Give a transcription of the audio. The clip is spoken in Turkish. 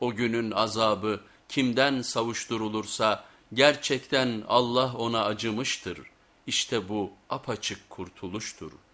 O günün azabı kimden savuşturulursa gerçekten Allah ona acımıştır. İşte bu apaçık kurtuluştur.''